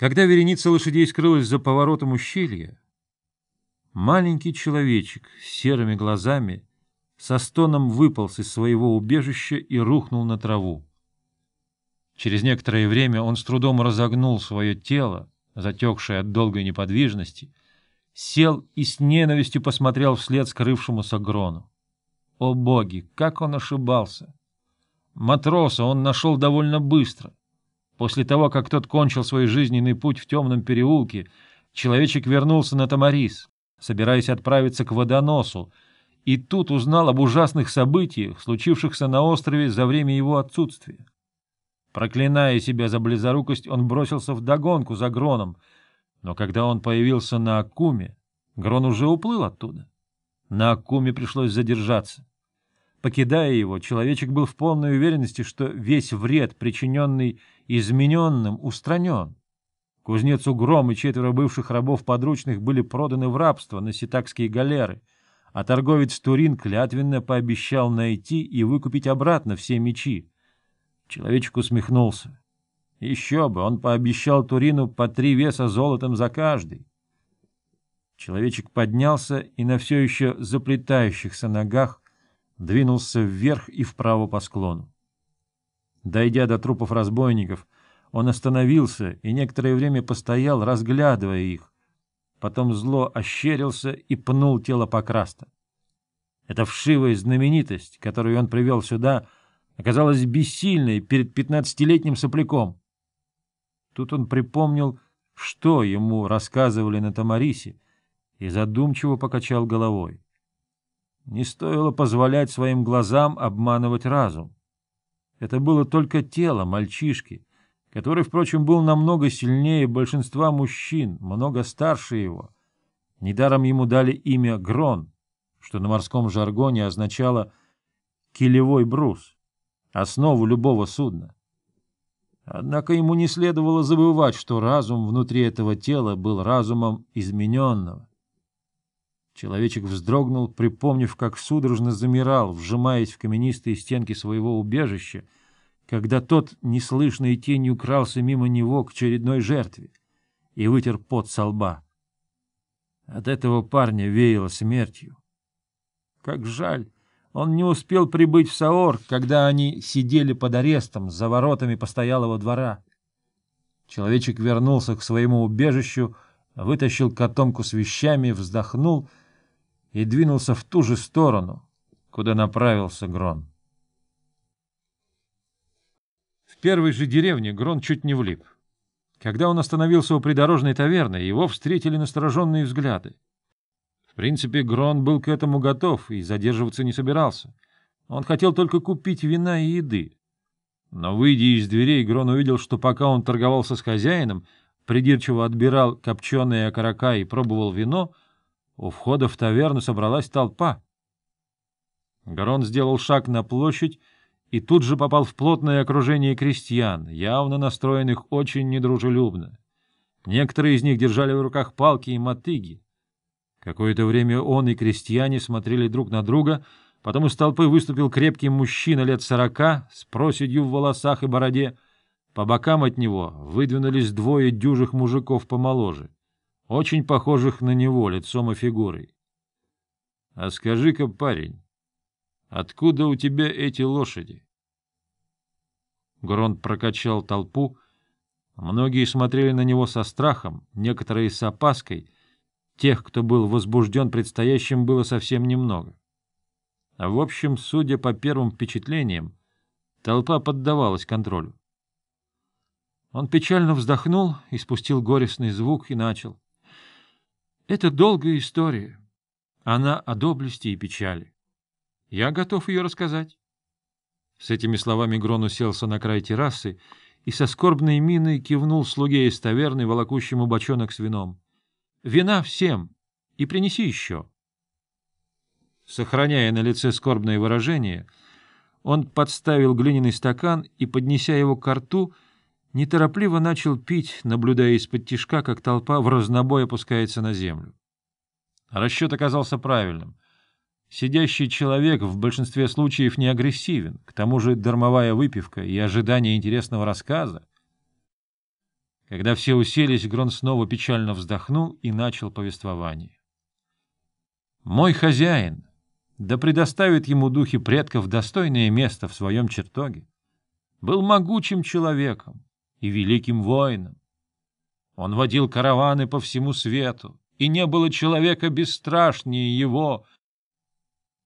Когда вереница лошадей скрылась за поворотом ущелья, маленький человечек с серыми глазами со стоном выполз из своего убежища и рухнул на траву. Через некоторое время он с трудом разогнул свое тело, затекшее от долгой неподвижности, сел и с ненавистью посмотрел вслед скрывшемуся Грону. О боги, как он ошибался! Матроса он нашел довольно быстро. После того, как тот кончил свой жизненный путь в темном переулке, человечек вернулся на Тамарис, собираясь отправиться к водоносу, и тут узнал об ужасных событиях, случившихся на острове за время его отсутствия. Проклиная себя за близорукость, он бросился в догонку за Гроном, но когда он появился на Акуме, Грон уже уплыл оттуда. На Акуме пришлось задержаться. Покидая его, человечек был в полной уверенности, что весь вред, причиненный измененным, устранен. Кузнец Угром и четверо бывших рабов подручных были проданы в рабство на ситакские галеры, а торговец Турин клятвенно пообещал найти и выкупить обратно все мечи. Человечек усмехнулся. Еще бы, он пообещал Турину по три веса золотом за каждый. Человечек поднялся и на все еще заплетающихся ногах двинулся вверх и вправо по склону. Дойдя до трупов разбойников, он остановился и некоторое время постоял, разглядывая их. Потом зло ощерился и пнул тело Покраста. Эта вшивая знаменитость, которую он привел сюда, оказалась бессильной перед пятнадцатилетним сопляком. Тут он припомнил, что ему рассказывали на Тамарисе, и задумчиво покачал головой. Не стоило позволять своим глазам обманывать разум. Это было только тело мальчишки, который, впрочем, был намного сильнее большинства мужчин, много старше его. Недаром ему дали имя Грон, что на морском жаргоне означало «килевой брус», основу любого судна. Однако ему не следовало забывать, что разум внутри этого тела был разумом измененного. Человечек вздрогнул, припомнив, как судорожно замирал, вжимаясь в каменистые стенки своего убежища, когда тот неслышной тенью крался мимо него к очередной жертве и вытер пот со лба. От этого парня веяло смертью. Как жаль, он не успел прибыть в Саор, когда они сидели под арестом за воротами постоялого двора. Человечек вернулся к своему убежищу, вытащил котомку с вещами, вздохнул — и двинулся в ту же сторону, куда направился Грон. В первой же деревне Грон чуть не влип. Когда он остановился у придорожной таверны, его встретили настороженные взгляды. В принципе, Грон был к этому готов и задерживаться не собирался. Он хотел только купить вина и еды. Но, выйдя из дверей, Грон увидел, что пока он торговался с хозяином, придирчиво отбирал копченые окорока и пробовал вино, у входа в таверну собралась толпа. Гарон сделал шаг на площадь и тут же попал в плотное окружение крестьян, явно настроенных очень недружелюбно. Некоторые из них держали в руках палки и мотыги. Какое-то время он и крестьяне смотрели друг на друга, потом из толпы выступил крепкий мужчина лет сорока с проседью в волосах и бороде. По бокам от него выдвинулись двое дюжих мужиков помоложе очень похожих на него лицом и фигурой. — А скажи-ка, парень, откуда у тебя эти лошади? Гронт прокачал толпу. Многие смотрели на него со страхом, некоторые с опаской. Тех, кто был возбужден предстоящим, было совсем немного. А в общем, судя по первым впечатлениям, толпа поддавалась контролю. Он печально вздохнул, испустил горестный звук и начал. Это долгая история. Она о доблести и печали. Я готов ее рассказать. С этими словами Грон уселся на край террасы и со скорбной миной кивнул слуге из таверны, волокущему бочонок с вином. — Вина всем! И принеси еще! Сохраняя на лице скорбное выражение, он подставил глиняный стакан и, поднеся его к рту, — неторопливо начал пить, наблюдая из-под тишка, как толпа в разнобой опускается на землю. Расчет оказался правильным. Сидящий человек в большинстве случаев не агрессивен, к тому же дармовая выпивка и ожидание интересного рассказа. Когда все уселись, Грон снова печально вздохнул и начал повествование. «Мой хозяин, да предоставит ему духи предков достойное место в своем чертоге, был могучим человеком и великим воином. Он водил караваны по всему свету, и не было человека бесстрашнее его,